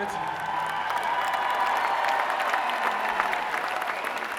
It's